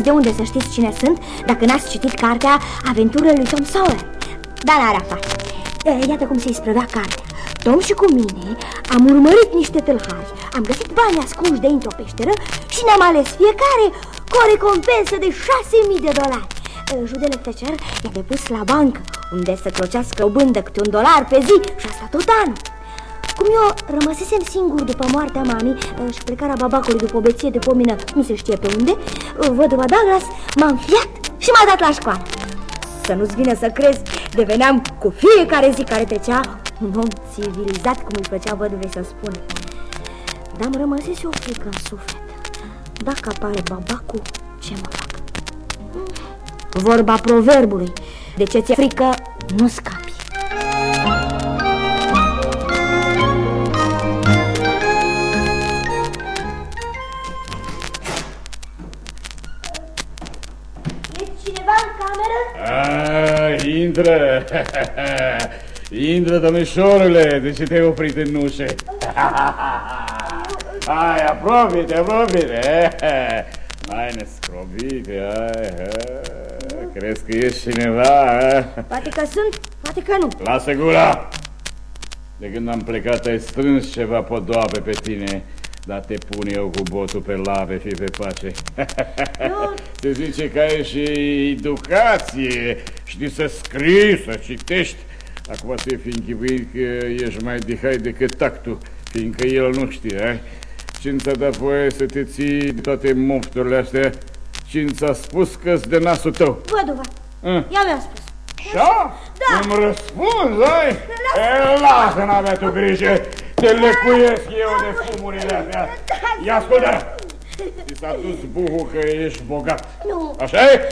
n-aveți de unde să știți cine sunt dacă n-ați citit cartea Aventurile lui Tom Sawyer. Dar n-are afară. Iată cum se isprăvea cartea. Tom și cu mine am urmărit niște tâlhari, am găsit bani ascunși de într-o peșteră și ne-am ales fiecare cu o recompensă de 6.000 de dolari. Judele Fletcher i-a depus la bancă, unde să clocească o bândă câte un dolar pe zi și asta tot anul. Cum eu rămăsesem singur după moartea mamii și plecarea babacului după o beție de pomină nu se știe pe unde, văduva Douglas m-a înfiat și m-a dat la școală. Să nu-ți vină să crezi, deveneam cu fiecare zi care trecea un om civilizat, cum îi plăcea văduvei să spune. Dar îmi rămăsese o frică în suflet. Dacă apare babacul, ce mă fac? Vorba proverbului, de ce ți-e frică, nu scapi. Intră! intră, domnișorule, de ce te-ai oprit în ușă? Hai, apropie-te, apropie-te! Hai, nescrobite, hai, hai. Crezi că ești cineva, eh? Poate că sunt, poate că nu. Lasă gura! De când am plecat ai strâns ceva podoabe pe tine, dar te pun eu cu botul pe lave, fi pe pace. Eu... Se zice că ai și educație, știi să scrii, să citești. Acum să fi închipuit că ești mai dihai decât tactul, fiindcă el nu știe, ai? Cine ți-a dat voie să te ții de toate mofturile astea? Cine ți-a spus că de nasul tău? Văduva, Ah. ea mi-a spus. Așa? Da. Îmi răspunzi, ai? E, lasă, n-avea tu grijă. Te lecuiesc eu de fumurile astea. Ia ascultă! Ți s-a dus buhul că ești bogat. Nu. așa e?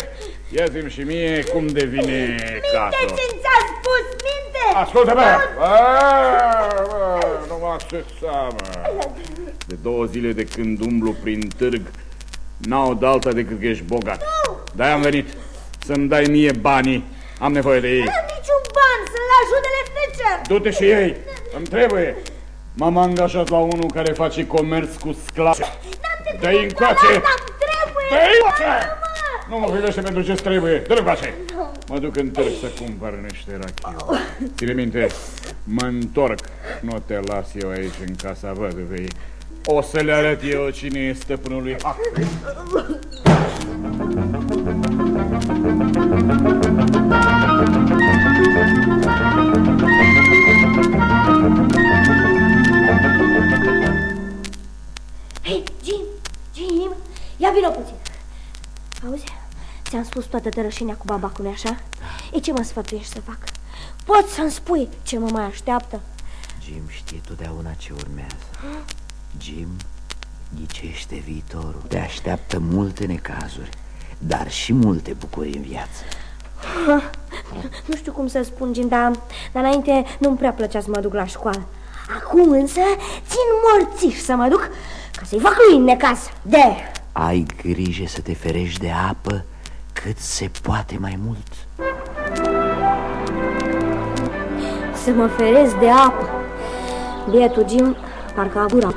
Ia zi și mie cum devine Minte casul. ce ți-a spus, minte! Ascultă, bă! Bă, bă, nu mă aștepta, mă. De două zile de când umblu prin târg, n-au de alta decât că ești bogat. De-aia am venit să-mi dai mie banii. Am nevoie de ei. N-am niciun ban, sunt la judele Fletcher. Du-te și ei, îmi trebuie. M-am angajat la unul care face comerț cu sclavi. Dă-i încoace! N-am trebuie! Dă-i încoace! Mamă! Nu mă filește pentru ce trebuie. Dă-l încoace! Mă duc în târg să cumpăr niște rachiu. Ține minte, mă întorc. Nu te las eu aici în casa văduvei. O să le arăt eu cine e stăpânul lui Huckabee. Ia vină puțin. Auzi, ți-am spus toată tărășenia cu babacul, nu așa? E ce mă sfătuiești să fac? Poți să-mi spui ce mă mai așteaptă? Jim știe totdeauna ce urmează. Jim ghicește viitorul. Te așteaptă multe necazuri, dar și multe bucurii în viață. Nu știu cum să spun, Jim, dar, dar înainte nu-mi prea plăcea să mă duc la școală. Acum însă țin morțiș să mă duc ca să-i fac lui în necaz. De Ai grijă să te ferești de apă cât se poate mai mult. să mă feresc de apă. Bietul Jim parcă a gurat.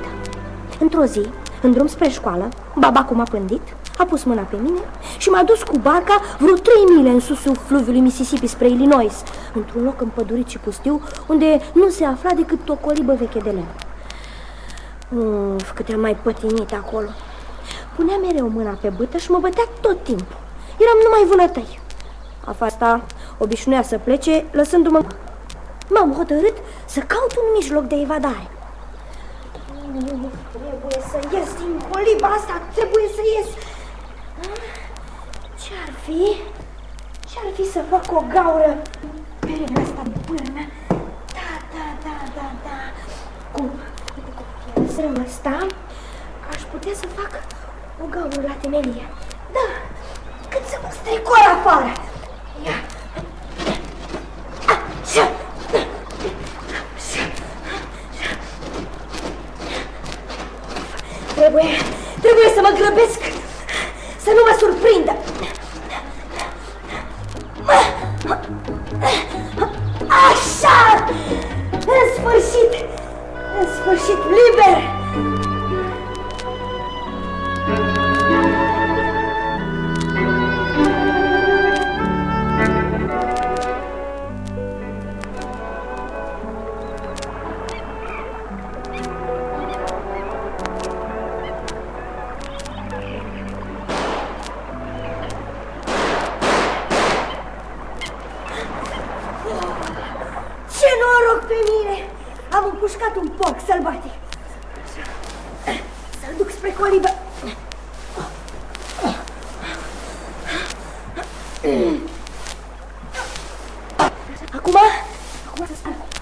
Într-o zi, în drum spre școală, babacul m-a pândit, a pus mâna pe mine și m-a dus cu barca vreo trei mile în susul fluviului Mississippi spre Illinois, într-un loc împădurit și pustiu, unde nu se afla decât o colibă veche de lemn. Uf, cât am mai pătimit acolo. Punea mereu mâna pe bâtă și mă bătea tot timpul. Eram numai vânătăi. Afară asta obișnuia să plece, lăsându-mă... M-am hotărât să caut un mijloc de evadare. Trebuie să ies din coliba asta, trebuie să ies. Ce-ar fi? Ce-ar fi să fac o gaură pe regla asta bârnă? Da, da, da, da, da. Cu, cu pielzărul ăsta aș putea să fac o gaură la temelie. Da, cât să mă strecor afară. Ia. Așa. Trebuie, trebuie să mă grăbesc, să nu mă surprindă.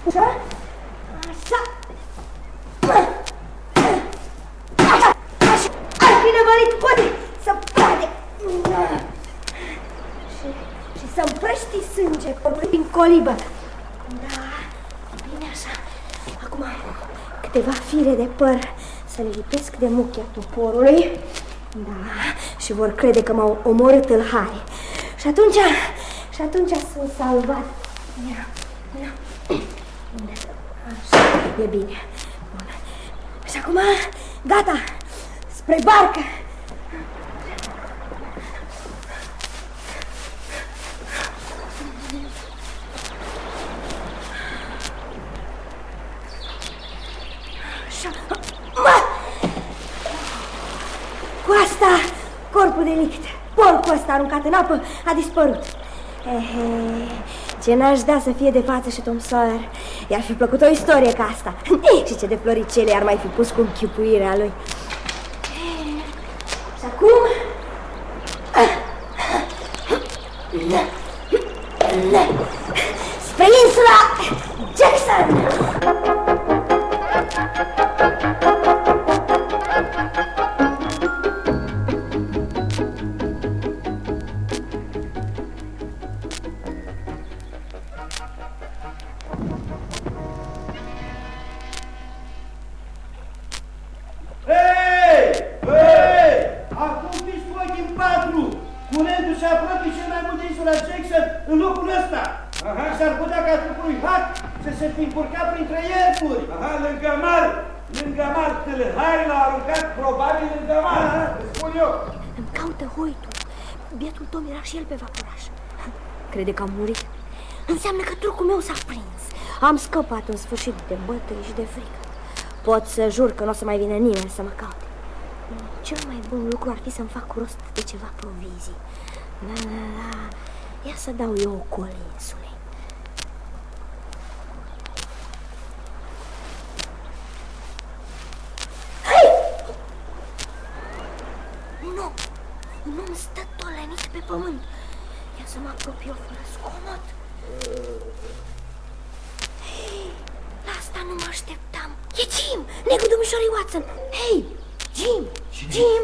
Să stai. Așa, așa. Așa, așa. Ar fi năvălit poate să poate. Și, și să împrăști sânge din colibă. Da, bine așa. Acum câteva fire de păr să le lipesc de muchia toporului. Da, și vor crede că m-au omorât tâlhari. Și atunci, și atunci sunt salvat. Ia, ia. Așa, e bine. Bun. Și acum, gata, spre barcă. Așa. Mă! Cu asta, corpul delict, porcul ăsta aruncat în apă, a dispărut. Ehe, ce n-aș da să fie de față și Tom Sawyer. I-ar fi plăcut o istorie ca asta. și ce de floricele ar mai fi pus cu închipuirea lui. Curentul se apropie cel mai mult de insula Jackson în locul ăsta. Aha. S-ar putea ca trupul lui Hack să se fi încurcat printre ierpuri. Aha, lângă mar, lângă mar, tâlhari l-a aruncat probabil lângă mar, Aha. îți spun eu. Îmi caută hoitul. Bietul Tom era și el pe vaporaș. Crede că am murit. Înseamnă că trucul meu s-a prins. Am scăpat în sfârșit de bătăi și de frică. Pot să jur că nu o să mai vină nimeni să mă caute. Cel mai bun lucru ar fi să-mi fac rost de ceva provizii. La, la, la. Ia să dau eu o col insulei. Hai! Nu! Un om stă tolenit pe pământ. Ia să mă apropie fără scomot. Hei, la asta nu mă așteptam. E Jim, negru domnișorii Watson. Hei, Jim, Jim.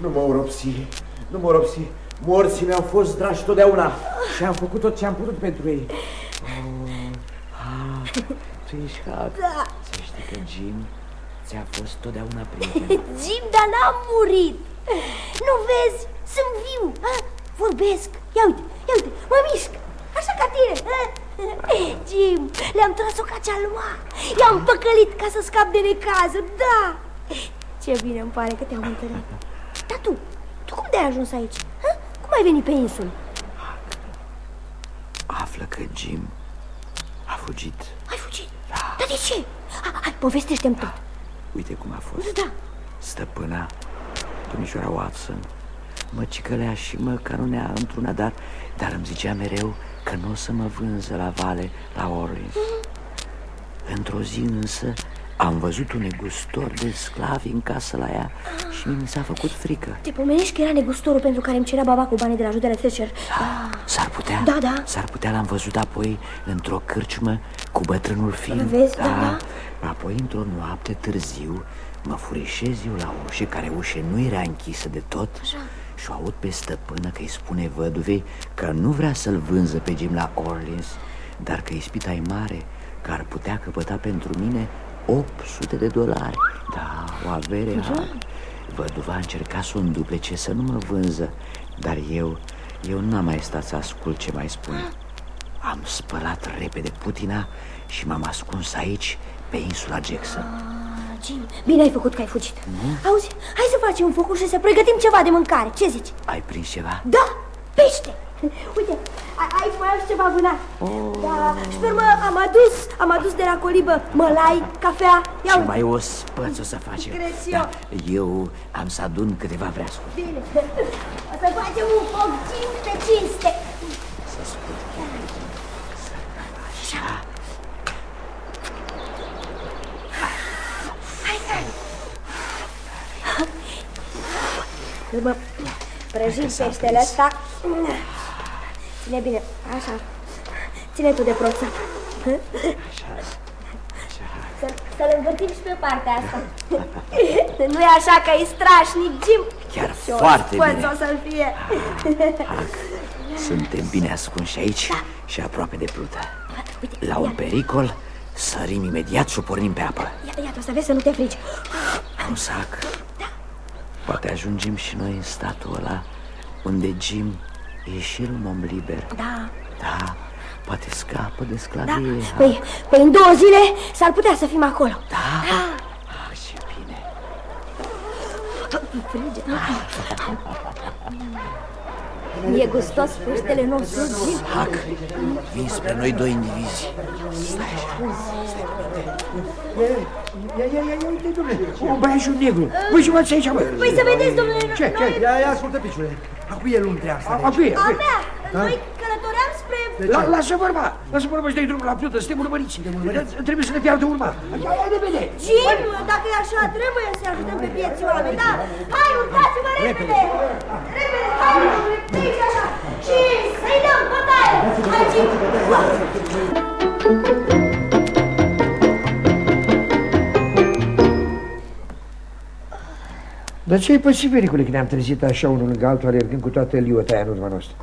Nu mă oropsi, nu mă oropsi. Morții mi-au fost dragi totdeauna și am făcut tot ce am putut pentru ei. Oh, ah, tu ești Huck. Da. Să știi că Jim ți-a fost totdeauna prieten. Jim, dar n-am murit. Nu vezi? Sunt viu. Ha? Vorbesc. Ia uite, ia uite, mă mișc. Așa ca tine. ha? Jim, le-am tras o cacealua. I-am păcălit ca să scap de necazuri. Da. Ce bine îmi pare că te-am întâlnit. Dar tu, tu cum de-ai ajuns aici? Ha? Cum ai venit pe insulă? Află că Jim a fugit. Ai fugit? Dar de ce? Ha, hai, povestește-mi tot. Uite cum a fost. Da. Stăpâna, domnișoara Watson, mă cicălea și mă canonea într-una, dar, dar îmi zicea mereu că nu o să mă vânză la vale, la Orleans. Într-o zi însă am văzut un negustor de sclavi în casă la ea și mi s-a făcut frică. Te pomenești că era negustorul pentru care îmi cerea baba cu banii de la judele Thatcher. Da, s-ar putea? Da, da. S-ar putea, l-am văzut apoi într-o cârciumă cu bătrânul film. Vezi, da, Apoi, într-o noapte târziu, mă furișez eu la ușă, care ușă nu era închisă de tot. Așa. Și o aud pe stăpână că îi spune văduvei că nu vrea să-l vânză pe Jim la Orleans, dar că ispita e mare, că ar putea căpăta pentru mine 800 de dolari. Da, o avere are. Văduva încerca să o înduplece să nu mă vânză, dar eu, eu n-am mai stat să ascult ce mai spune. Am spălat repede putina și m-am ascuns aici, pe insula Jackson. Ah, Jim, bine ai făcut că ai fugit. Auzi, hai să facem un focul și să pregătim ceva de mâncare. Ce zici? Ai prins ceva? Da, pește. Uite, ai mai am ceva vânat. Oh. Da, și am adus, am adus de la colibă mălai, cafea. Ia Ce mai ospăț o să facem. Cred da, eu. am să adun câteva vreascuri. Bine, o să facem un foc 5 pe 500. Să spun. Așa. Hai, hai. Mă prăjim peștele ăsta. Ține bine, așa. Ține tu de proță. Să-l învârtim și pe partea asta. nu e așa că e strașnic, Jim? Chiar Ce foarte ospăț bine. o să-l fie. Suntem bine ascunși aici și aproape de plută. Uite, La un pericol, sărim imediat și o pornim pe apă. Ia, iată, să vezi să nu te frici. Un sac. Poate ajungem și noi în statul ăla unde Jim e și el un om liber. Da, Da, poate scapă de da. sclavie. Păi, păi în două zile s-ar putea să fim acolo. Da? Ah, ce bine. Frige. E gustos peștele nostru, Jim. Hac, vin spre noi doi indivizi. Ia, ia, ia, ia, uite, domnule, un băiat și un negru. Voi ce faceți aici, bă? Păi să vedeți, domnule, Ce, ce? noi... Ia, ia, ascultă, piciule. Acu e lumea asta. Acu e, A mea, noi călătoream spre... La, lasă vorba, lasă vorba și dai drumul la plută, suntem urmăriți. Trebuie să ne fie altă urma. Ia, ia, de bine. Jim, dacă e așa, trebuie să ajutăm pe vieții oameni, da? Hai, urcați-vă repede! Repede, hai, domnule, de aici așa! Și să-i dăm bătaie! Hai, Jim! Dar ce-i posibil, Pericule, că ne-am trezit așa unul lângă altul, alergând cu toată liota aia în urma noastră?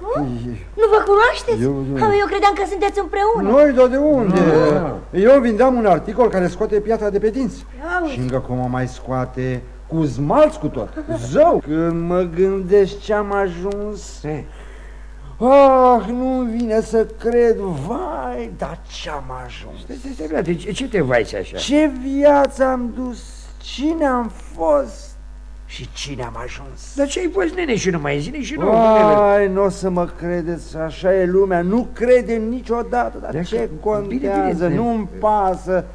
Nu vă cunoașteți? Eu- Eu, eu credeam că sunteți împreună. Noi, dar de unde? Ah. Eu vindeam un articol care scoate piatra de pe dinți. Auzi. Și încă cum o mai scoate cu zmalț cu tot. Zău! Când mă gândesc ce-am ajuns... Eh. Ah, nu vine să cred, vai, dar ce-am ajuns. Stai, stai, stai, frate, ce, ce te vaiți așa? Ce viață am dus, cine am fost și cine am ajuns. Dar ce ai fost, nene, și nu mai zine și nu? domnule? Ai, nu o să mă credeți, așa e lumea, nu credem niciodată, dar Dacă- ce bine, contează, bine, nu-mi pasă.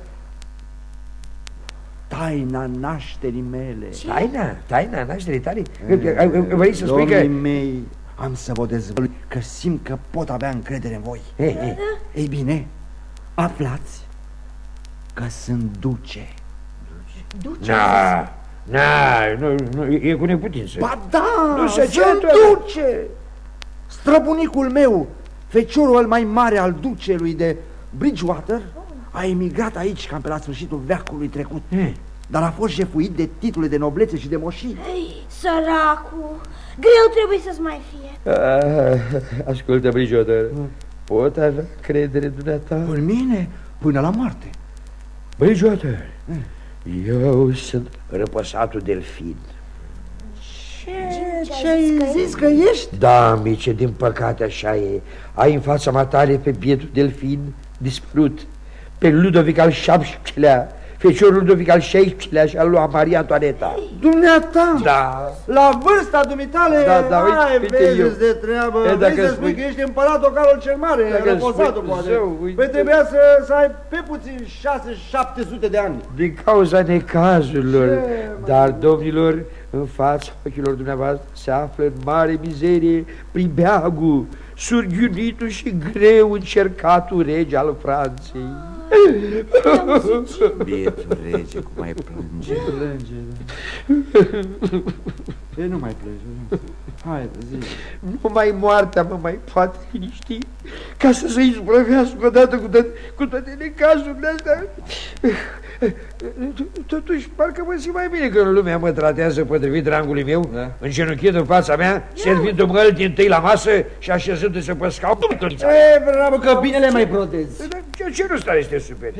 Taina nașterii mele. Taina, taina nașterii tale? Vrei să spui că... Domnii mei, am să vă dezvălui că simt că pot avea încredere în voi. Ei, ei, Ei bine, aflați că sunt duce. na, na, nu, nu, e cu neputință. Ba da, Nu se sunt ceartă. duce! Străbunicul meu, feciorul al mai mare al ducelui de Bridgewater, a emigrat aici cam pe la sfârșitul veacului trecut. Eh. Dar a fost jefuit de titule de noblețe și de moșii. Ei, săracu, greu trebuie să-ți mai fie. Ah, ascultă, Bridgewater, pot avea credere în dumneata? În mine, până la moarte. Bridgewater, eu sunt răpăsatul delfin. Ce, ce ai zis că ești? Da, mice, din păcate așa e. Ai în fața matale pe bietul delfin dispărut, pe Ludovic al XVII-lea, feciorul Ludovic al XVI-lea și al lui Maria Antoaneta. Dumneata! Da, La vârsta dumitale, Da, da, uite, ai, uite vezi eu. de treabă. E, dacă Vrei să spui- spui că ești împăratul Carol cel Mare, Dacă răposatul, spui- poate. zău, uite. Păi trebuia să, să ai pe puțin 6-700 de ani. din cauza necazurilor. Dar, domnilor, în fața ochilor dumneavoastră se află în mare mizerie pribeagul, surghiunitul și greu încercatul rege al Franței. Bietul rege, cum mai plânge. Plânge. E, nu mai plânge. nu. Hai, zi. Numai moartea mă mai poate liniști ca să se izbrăvească odată cu, toate, cu toate necazurile astea. Totuși, parcă mă simt mai bine când lumea mă tratează potrivit rangului meu, da. îngenunchind în fața mea, servindu-mă îl întâi la masă și așezându-se pe scaun. E, bravo, că bine le mai protezi. Dar Ce, ce nu stare este super?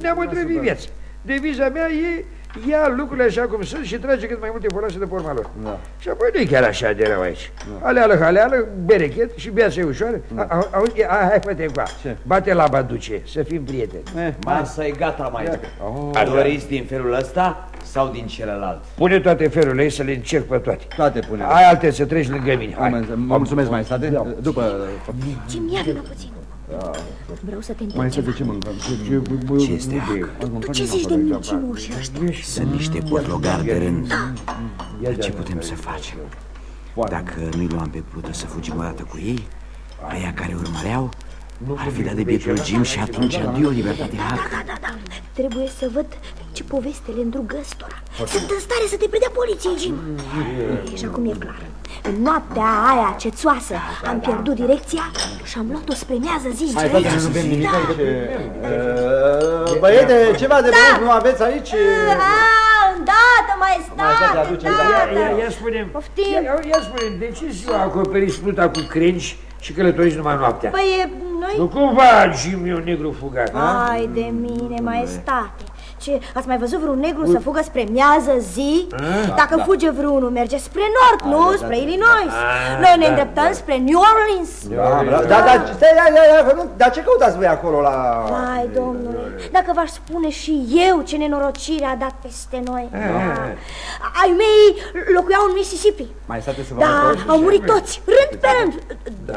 Ne-am îndrăvit viața. Deviza mea e ia lucrurile așa cum sunt și trage cât mai multe folose de forma lor. Da. Și apoi nu e chiar așa de rău aici. Aleală, haleală, berechet și viața e ușoară. A- a- Auzi, hai, hai, fă-te încoa. Ce? Bate la baduce, să fim prieteni. Eh, Masa e gata, mai. Oh, Doriți din felul ăsta sau din celălalt? Pune toate felurile să le încerc pe toate. toate pune. Ai alte să treci lângă mine. Hai. Vă mulțumesc, mai state. După... Jim, ia vină puțin. Vreau să te întreb Mai să ceva. de ce mâncăm? Ce este hac? Tu ce zici de mincinoși ăștia? Sunt niște potlogari de rând. Dar ce putem să facem? Dacă nu-i luam pe plută să fugim odată cu ei, aia care urmăreau ar fi dat de bietul Jim și atunci adio libertate hac. Da, da, da. Trebuie să văd ce poveste le îndrug ăstora. Sunt în stare să te predea poliției, Jim. E, și acum e clar. În noaptea aia cețoasă am pierdut direcția și am luat-o spre miază zi. Hai, înțelegi? frate, nu bem nimic Da. aici. Uh, Băiete, ceva de băut nu aveți aici? Ah, îndată, mai Mai state, state, aduce, Ia, ia, îndată. ia spune Poftim. ia, ia spune de ce ziua acoperiți pluta cu crengi și călătoriți numai noaptea? Păi, e, noi... Nu cumva Jim e un negru fugat, da? Ai de mine, maestate. Ce, ați mai văzut vreun negru să fugă spre miază zi? Dacă fuge vreunul, merge spre nord, nu? Spre Illinois. Noi ne da, îndreptăm da. spre New Orleans. Da, da, da, da, stai, ia, ia, ia, că nu, dar ce căutați voi acolo la... Vai, domnule, dacă v-aș spune și eu ce nenorocire a dat peste noi. Ah. Ai mei locuiau în Mississippi. Mai state să vă Da, întorci? au murit toți, rând pe rând,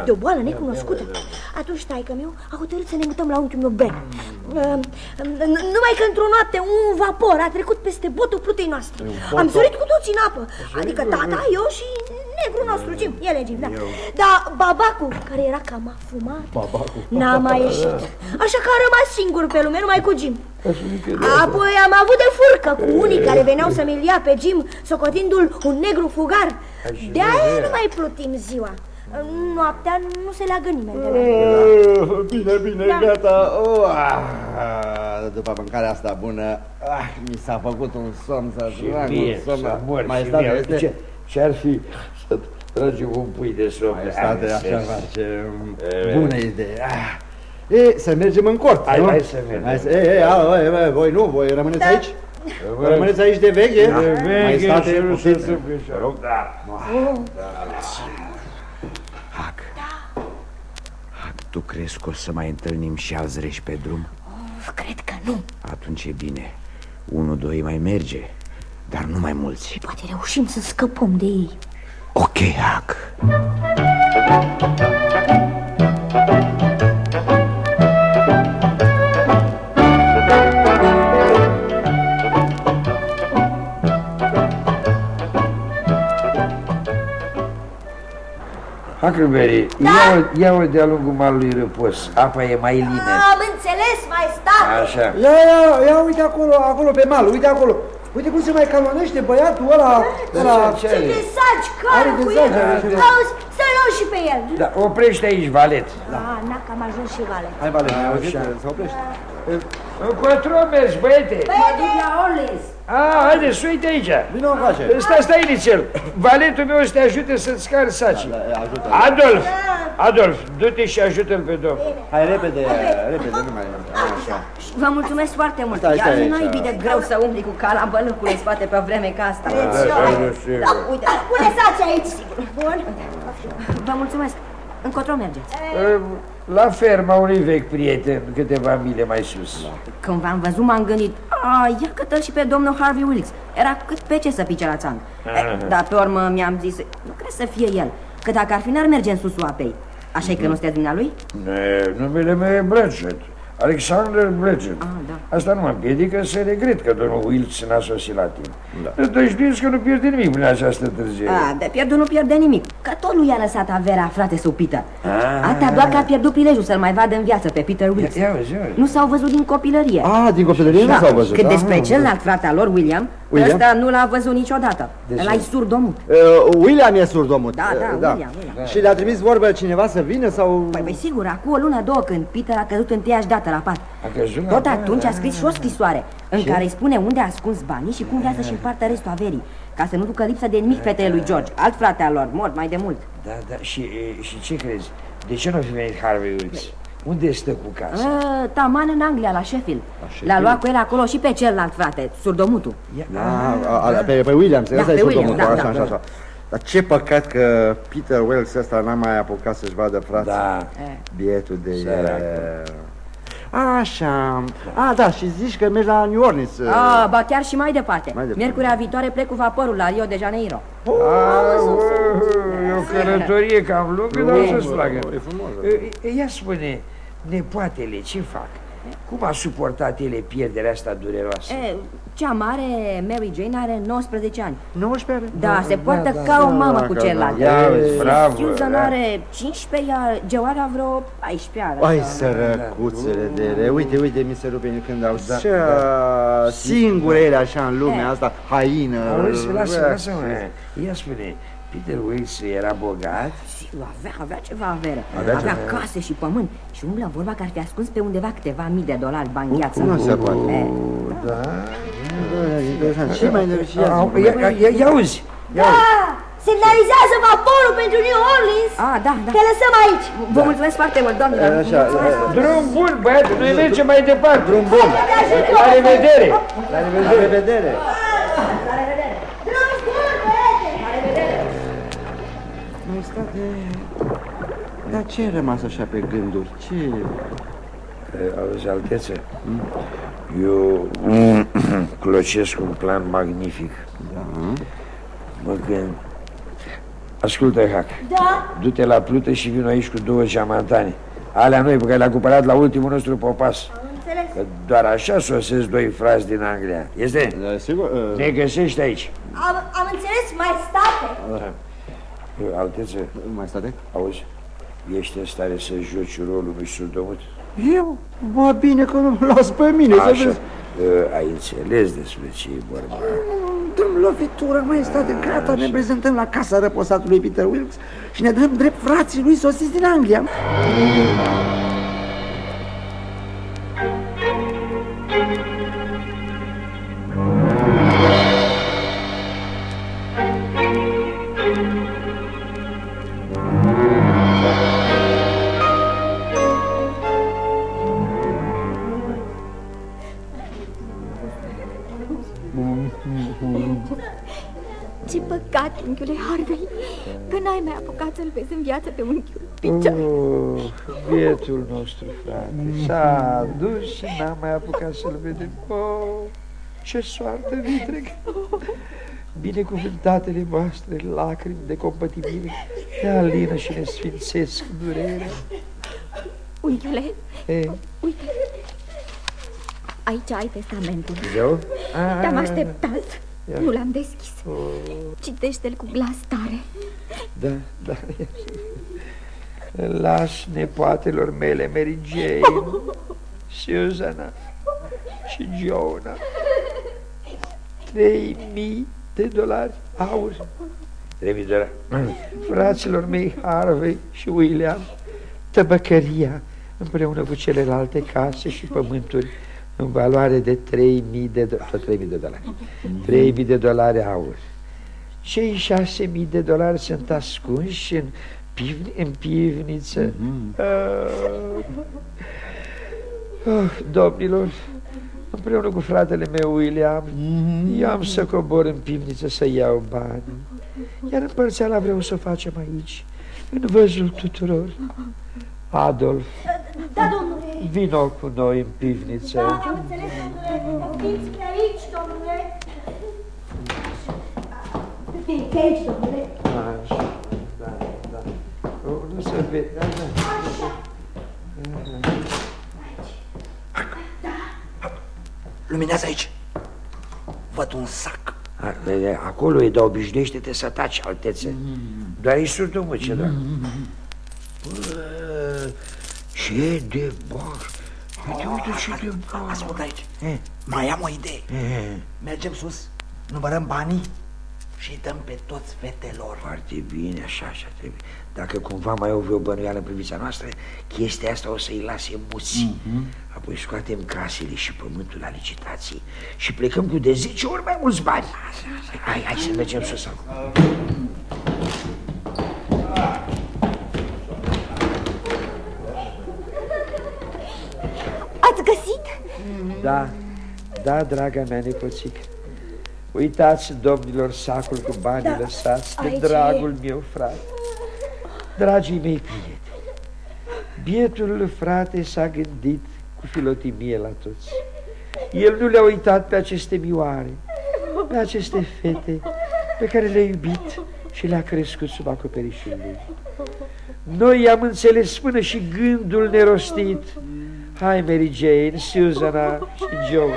de o boală necunoscută. Atunci taică meu a hotărât să ne mutăm la unchiul meu Ben. Numai că într-o noapte un vapor a trecut peste botul plutei noastre. Am sărit cu toții în apă, adică tata, eu și negru nostru, Jim, el e Jim, da. Dar babacul, care era cam afumat, n-a mai ieșit. Așa că a rămas singur pe lume, numai cu Jim. Apoi am avut de furcă cu unii care veneau să-mi ia pe Jim, socotindu-l un negru fugar. De-aia nu mai plutim ziua. Noaptea nu se leagă nimeni de noi. Uh, Bine, bine, Da. gata. Oh, ah, după mâncarea asta bună, ah, mi s-a făcut un somn să Și trag un mie somn. să mor Mai și state, mie. este... Ce, ce-ar fi să tragem un pui de somn? Mai state, Hai, așa să- face. Bună idee. Ah. E, să mergem în cort, Hai, nu? hai să mergem. Hai să, e, e, alo, e, e, voi nu, voi rămâneți aici? Rămâneți aici de veche? De Mai veche state, și nu se puteți să... întâmplă așa. Rog, Da. Hac. Hac, tu crezi că o să mai întâlnim și alți reși pe drum? Cred că nu. Atunci e bine. Unu, doi mai merge, dar nu mai mulți. Poate reușim să scăpăm de ei. Ok, Hac. Huckleberry, Da? ia-o, ia-o de-a lungul malului Răpos. Apa e mai lină. Am înțeles, mai stat. Așa. Ia, ia, ia, uite acolo, acolo pe mal, uite acolo. Uite cum se mai calonește băiatul ăla, ăla... Ce Ce are? desagi Are care cu desagi, el. are desagi. Auzi, să luăm și pe el. Da, oprește aici, valet. Da, n-a cam ajuns și vale. Hai, Vale, ai auzit? Se oprește. Încotro mergi, băiete. Băiete, A, haide, să uite aici. Bine o face. Stai, stai, nițel. Valetul meu să te ajute să-ți cari sacii. Da, ajută. Adolf, Adolf, du-te și ajută-l pe domn. Hai, repede, repede, nu mai... Așa. Vă mulțumesc foarte mult. Stai, Iar stai, nu stai. e de greu să umbli cu cala bălâncul în spate pe o vreme ca asta. Da, uite, Pune saci aici, sigur. Bun. vă mulțumesc. Încotro mergeți. La ferma unui vechi prieten, câteva mile mai sus. Când v-am văzut, m-am gândit, a, ia că și pe domnul Harvey Wilkes. Era cât pe ce să pice la țang. E, Dar pe urmă mi-am zis, nu cred să fie el, că dacă ar fi, n-ar merge în susul apei. așa e că nu sunteți dumnealui? Ne, numele meu e Blanchett. Alexander Blanchett. Ah, da. Asta nu mă împiedică să regret că domnul Wilkes n-a sosit la timp. Da. Dar știți că nu pierde nimic prin această târziere. A, de pierdut nu pierde nimic, că tot lui i-a lăsat averea frate său Peter. Ah. Asta doar că a pierdut prilejul să-l mai vadă în viață pe Peter Wilkes. Ia, uzi, ia, uzi. Nu s-au văzut din copilărie. Ah, din copilărie nu s-au văzut. Cât ah. despre celălalt frate al lor, William, William? ăsta nu l-a văzut niciodată. Ăla-i surdomut. Uh, William e surdomut. Da, da, Uh, William, William. Și le-a trimis vorbă cineva să vină sau... Păi, păi sigur, acum o lună, două, când Peter a căzut întâiași dată la pat. A căzut la Tot pat, atunci da, a scris și o scrisoare în care îi spune unde a ascuns banii și cum vrea să-și împartă restul averii, ca să nu ducă lipsă de nimic fetele lui George, alt frate al lor, mort mai de mult. Da, da, și, e, și ce crezi? De ce nu a fi venit Harvey Wilkes? Unde stă cu casa? A, taman în Anglia, la Sheffield. L-a luat cu el acolo și pe celălalt frate, surdomutul. Ia, Ah, a, a, pe, pe William, Da, ăsta e pe William, surdomut, da, așa, da, așa, da. așa. Dar ce păcat că Peter Wells ăsta n-a mai apucat să-și vadă frații. Da. Bietul de Săracul. el. Așa. A, da, și zici că mergi la New Orleans. uh, A, ba chiar și mai departe. Mai departe. Miercurea viitoare plec cu vaporul la Rio de Janeiro. Aoleu, E o călătorie cam lungă, dar o să-ți placă. E frumos. E, e, Ia spune, nepoatele ce fac? Cum a suportat ele pierderea asta dureroasă? E, cea mare, Mary Jane, are 19 ani. 19 ani? Da, se poartă ca o mamă cu celălalt. Ia uzi, bravo. Susan da. are 15, iar Joara vreo 14 ani. Ai așa. sărăcuțele de ele, uite, uite, mi se rupe când au da, da. singure ele așa în lumea E. asta, haină. Auzi, lasă, bă. lasă mă. Ia spune, Peter Wills era bogat? Sigur, avea, avea ceva avere. Avea Avea, ceva- case și pământ și umblă vorba că ar fi ascuns pe undeva câteva mii de dolari bani gheață. Nu se poate. E, Da. Interesant. Ce mai ne și Au, Ia, ia, ia, ia uzi! Da! Semnalizează vaporul pentru New Orleans! A, da, da. Te lăsăm aici! Vă mulțumesc foarte mult, domnilor. Așa, Drum bun, băiatul, noi mergem mai departe. Drum bun. Te ajut eu! La revedere! La revedere! La revedere! Drum bun, băiete! Mai state... Dar ce ai rămas așa pe gânduri? Ce... Auzi, altețe, eu clocesc un plan magnific. Mă gând... Ascultă, Hac, Da? du-te la plută și vin aici cu două geamantane. Alea noi pe care le-a cumpărat la ultimul nostru popas. Am înțeles. Că doar așa sosesc doi frați din Anglia. Este? Da, sigur... uh, Ne găsești aici. Am, am înțeles, mai state! Altețe, Mai state? auzi, ești în stare să joci rolul lui Surdomut? Eu? Mă, bine că nu las pe mine, să Așa, vezi. uh, ai înțeles despre ce e vorba. Dăm lovitură, mai state, gata, ne prezentăm la casa răposatului Peter Wilkes și ne dăm drept frații lui sosiți din Anglia. Ce unchiul Peter. Oh, bietul nostru, frate, s-a dus și n-am mai apucat să-l vedem. Oh, ce soartă vitregă! Binecuvântatele voastre lacrimi de compătimire ne alină și ne sfințesc durerea. Unchiule, E, uite, aici ai testamentul. eu? Te-am Ah, așteptat. Ia. Nu l-am deschis. Oh, Citește-l cu glas tare. da, da. Las nepoatelor mele Mary Jane, Susanna și Jonah. Trei mii de dolari aur. Trei mii de dolari. Fraților mei Harvey și William, tăbăcăria împreună cu celelalte case și pământuri în valoare de 3000 de dolari, tot 3000 de dolari. 3000 de dolari aur. Cei 6000 de dolari sunt ascunși în, pivni, în pivniță. Uh, uh, domnilor, împreună cu fratele meu William, eu am să cobor în pivniță să iau bani. Iar împărțeala vreau să o facem aici, în văzul tuturor. Adolf, Da, domnule! vino cu noi în pivniță. Da, am înțeles, domnule! Fiți pe aici, domnule! Fiți pe aici, domnule! Așa, da, da. Oh, nu se vede, da, da. Luminează aici. Văd un sac. A, vede, Acolo e, dar obișnuiește-te să taci, altețe. Doar ești surd, mă, ce drag. Bă, ce de bar! Uite, uite ce de bar! Ascultă aici. Mai am o idee. Mergem sus, numărăm banii și îi dăm pe toți fetelor. Foarte bine, așa, așa trebuie. Dacă cumva mai au vreo bănuială în privința noastră, chestia asta o să-i lase muți. Apoi scoatem casele și pământul la licitații și plecăm cu de 10 ori mai mulți bani. Hai, hai să mergem sus acum. Ați găsit? Da, da, draga mea nepoțică. Uitați, domnilor, sacul cu banii Da, lăsați de aici dragul meu frate. Dragii mei prieteni, bietul frate s-a gândit cu filotimie la toți. El nu le-a uitat pe aceste mioare, pe aceste fete pe care le-a iubit și le-a crescut sub acoperișul lui. Noi i-am înțeles până și gândul nerostit. Hai, Mary Jane, Susanna și Joe,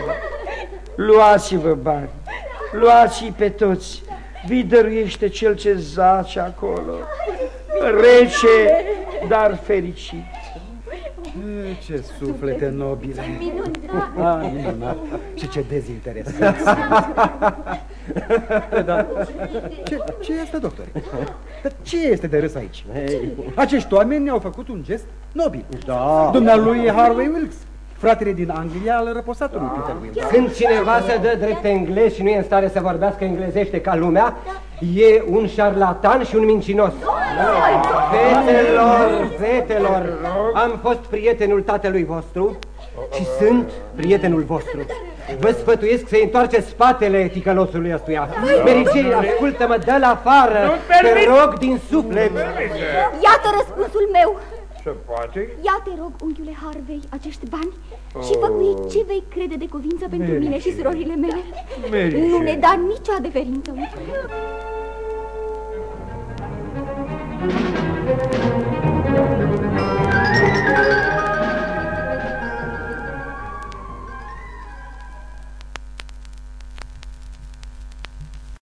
luați-vă bani, luați-i pe toți, vi dăruiește cel ce zace acolo, rece, dar fericit. Ce suflete nobile! Ah, minunat! Și ce dezinteresat! Da. Ce, ce este, doctor? Dar ce este de râs aici? Acești oameni ne-au făcut un gest nobil. Da. Dumnealui Harvey Wilkes, fratele din Anglia al răposatului Peter Wilkes. Când cineva se dă drept englez și nu e în stare să vorbească englezește ca lumea, e un șarlatan și un mincinos. Fetelor, fetelor, am fost prietenul tatălui vostru și sunt prietenul vostru. Vă sfătuiesc să-i întoarceți spatele ticălosului ăstuia. Mericei, ascultă-mă, dă-l afară, te rog din suflet. Iată răspunsul meu. Se poate? Ia te rog, unchiule Harvey, acești bani și făcui ce vei crede de cuvință pentru Mary mine și surorile mele. Mary Nu ne Jane. da nicio adeverință, unchiule.